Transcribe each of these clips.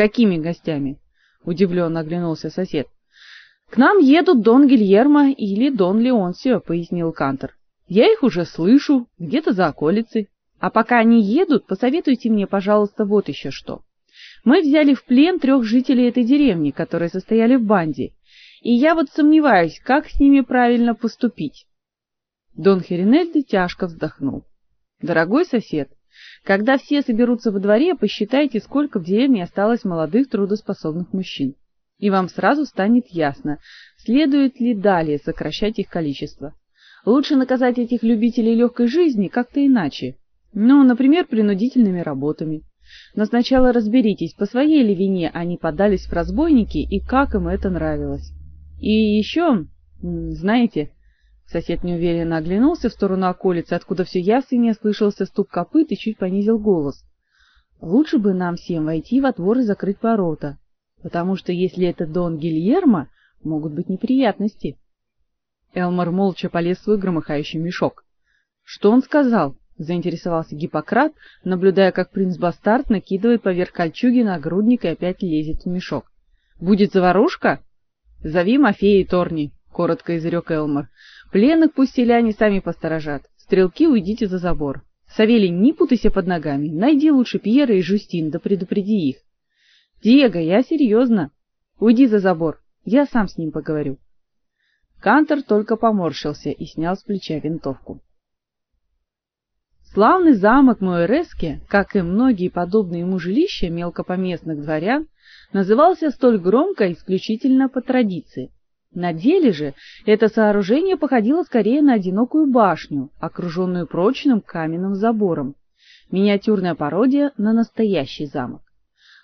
Какими гостями? удивленно оглянулся сосед. К нам едут Дон Гильермо или Дон Леонсио, пояснил Кантер. Я их уже слышу, где-то за околицей. А пока они едут, посоветуйте мне, пожалуйста, вот еще что. Мы взяли в плен трех жителей этой деревни, которые состояли в банде, и я вот сомневаюсь, как с ними правильно поступить. Дон Херинельди тяжко вздохнул. Дорогой сосед, когда все соберутся во дворе, посчитайте, сколько в деревне осталось молодых трудоспособных мужчин, и вам сразу станет ясно, следует ли далее сокращать их количество. Лучше наказать этих любителей легкой жизни как-то иначе. Ну, например, принудительными работами. Но сначала разберитесь, по своей ли вине они подались в разбойники и как им это нравилось. И еще, знаете, сосед неуверенно оглянулся в сторону околицы, откуда все яснее слышался стук копыт и чуть понизил голос. Лучше бы нам всем войти во двор и закрыть ворота, потому что если это Дон Гильермо, могут быть неприятности. Элмар молча полез в свой громыхающий мешок. Что он сказал? заинтересовался Гиппократ, наблюдая, как принц Бастард накидывает поверх кольчуги нагрудник и опять лезет в мешок. Будет заварушка? Зови Мафея и Торни, коротко изрек Элмар. Пленных пусть селяне сами посторожат. Стрелки уйдите за забор. Савелий, не путайся под ногами. Найди лучше Пьера и Жустин, да предупреди их. Диего, я серьезно. Уйди за забор. Я сам с ним поговорю. Кантор только поморщился и снял с плеча винтовку. Славный замок Муэрески, как и многие подобные ему жилища мелкопоместных дворян, назывался столь громко исключительно по традиции. На деле же это сооружение походило скорее на одинокую башню, окруженную прочным каменным забором. Миниатюрная пародия на настоящий замок.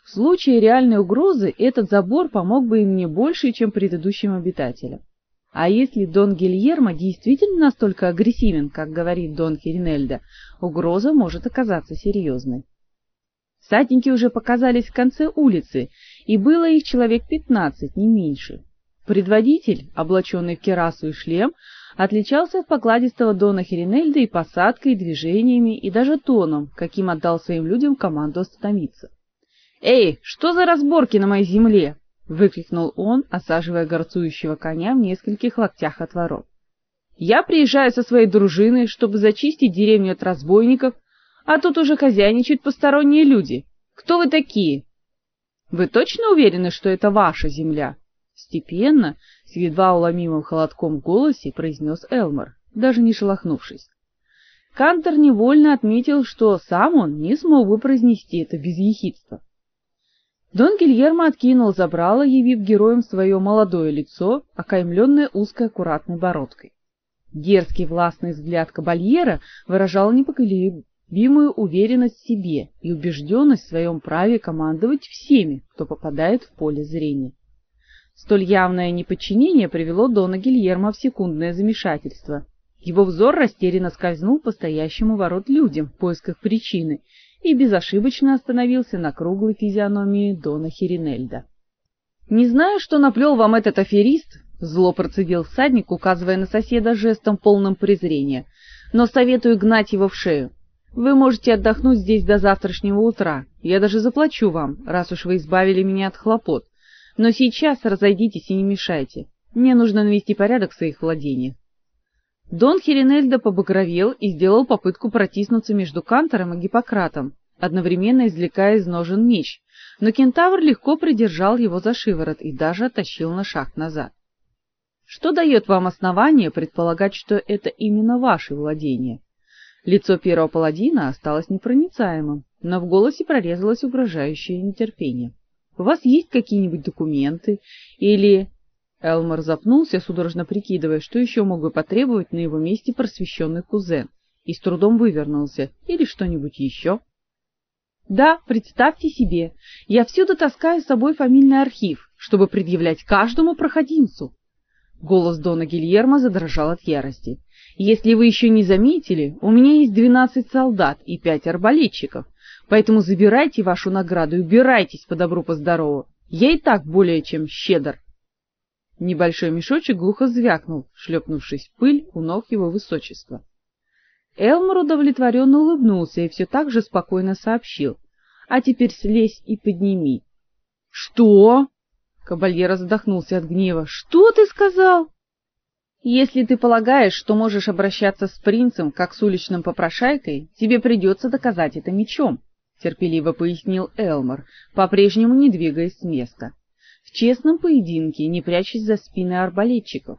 В случае реальной угрозы этот забор помог бы им не больше, чем предыдущим обитателям. А если Дон Гильермо действительно настолько агрессивен, как говорит Дон Херинельда, угроза может оказаться серьезной. Сатники уже показались в конце улицы, и было их человек пятнадцать, не меньше. Предводитель, облаченный в кирасу и шлем, отличался от покладистого Дона Херинельда и посадкой, и движениями, и даже тоном, каким отдал своим людям команду остановиться. «Эй, что за разборки на моей земле?» выкрикнул он, осаживая горцующего коня в нескольких локтях от ворот. Я приезжаю со своей дружиной, чтобы зачистить деревню от разбойников, а тут уже хозяйничают посторонние люди. Кто вы такие? Вы точно уверены, что это ваша земля? Степенно, с едва уловимым холодком в голосе произнес Элмар, даже не шелохнувшись. Кантор невольно отметил, что сам он не смог бы произнести это без ехидства. Дон Гильермо откинул забрало, явив героям свое молодое лицо, окаймленное узкой аккуратной бородкой. Дерзкий властный взгляд кабальера выражал непоколебимую уверенность в себе и убежденность в своем праве командовать всеми, кто попадает в поле зрения. Столь явное неподчинение привело Дона Гильермо в секундное замешательство. Его взор растерянно скользнул по стоящим ворот людям в поисках причины и безошибочно остановился на круглой физиономии Дона Херинельда. Не знаю, что наплел вам этот аферист, зло процедил всадник, указывая на соседа жестом полным презрения. Но советую гнать его в шею. Вы можете отдохнуть здесь до завтрашнего утра. Я даже заплачу вам, раз уж вы избавили меня от хлопот. Но сейчас разойдитесь и не мешайте. Мне нужно навести порядок в своих владениях. Дон Херинельда побагровел и сделал попытку протиснуться между Кантором и Гиппократом, одновременно извлекая из ножен меч, но кентавр легко придержал его за шиворот и даже оттащил на шаг назад. Что дает вам основание предполагать, что это именно ваши владения? Лицо первого паладина осталось непроницаемым, но в голосе прорезалось угрожающее нетерпение. У вас есть какие-нибудь документы или Элмор запнулся, судорожно прикидывая, что еще мог бы потребовать на его месте просвещенный кузен, и с трудом вывернулся. Или что-нибудь еще. Да, представьте себе, я всюду таскаю с собой фамильный архив, чтобы предъявлять каждому проходимцу. Голос Дона Гильермо задрожал от ярости. Если вы еще не заметили, у меня есть двенадцать солдат и пять арбалетчиков, поэтому забирайте вашу награду и убирайтесь по добру по здорову. Я и так более чем щедр. Небольшой мешочек глухо звякнул, шлепнувшись в пыль у ног его высочества. Элмор удовлетворенно улыбнулся и все так же спокойно сообщил: "А теперь слезь и подними". Что? Кабальера задохнулся от гнева. Что ты сказал? Если ты полагаешь, что можешь обращаться с принцем как с уличным попрошайкой, тебе придется доказать это мечом, терпеливо пояснил Элмор, по-прежнему не двигаясь с места. В честном поединке, не прячась за спины арбалетчиков.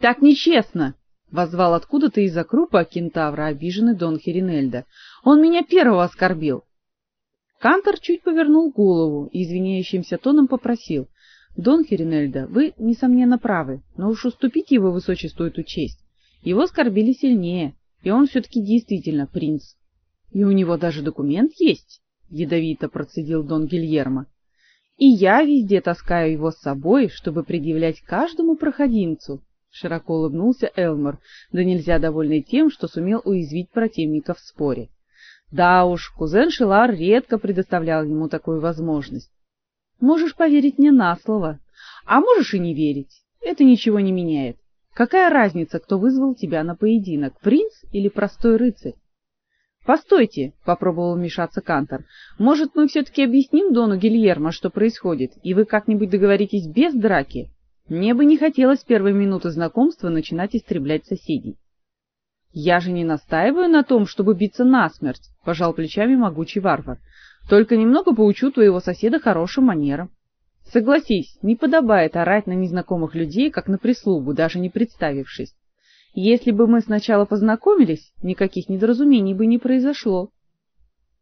Так нечестно, воззвал откуда-то из-за крупа кентавра обиженный Дон Херинельда. Он меня первого оскорбил. Кантор чуть повернул голову и извиняющимся тоном попросил: "Дон Херинельда, вы несомненно правы, но уж уступите его высочеству эту честь. Его оскорбили сильнее, и он все таки действительно принц. И у него даже документ есть", ядовито процедил Дон Гильермо. "И я везде таскаю его с собой, чтобы предъявлять каждому проходимцу". Широко улыбнулся Элмор, да нельзя довольный тем, что сумел уязвить противника в споре. Да уж, кузен Шилар редко предоставлял ему такую возможность. Можешь поверить мне на слово, а можешь и не верить. Это ничего не меняет. Какая разница, кто вызвал тебя на поединок, принц или простой рыцарь? Постойте, попробовал вмешаться Кантор. Может, мы все таки объясним дону Гильермо, что происходит, и вы как-нибудь договоритесь без драки? Мне бы не хотелось в первые минуты знакомства начинать истреблять соседей. Я же не настаиваю на том, чтобы биться насмерть, пожал плечами могучий варвар. Только немного поучу твоего соседа хорошим манерам. Согласись, не подобает орать на незнакомых людей, как на прислугу, даже не представившись. Если бы мы сначала познакомились, никаких недоразумений бы не произошло.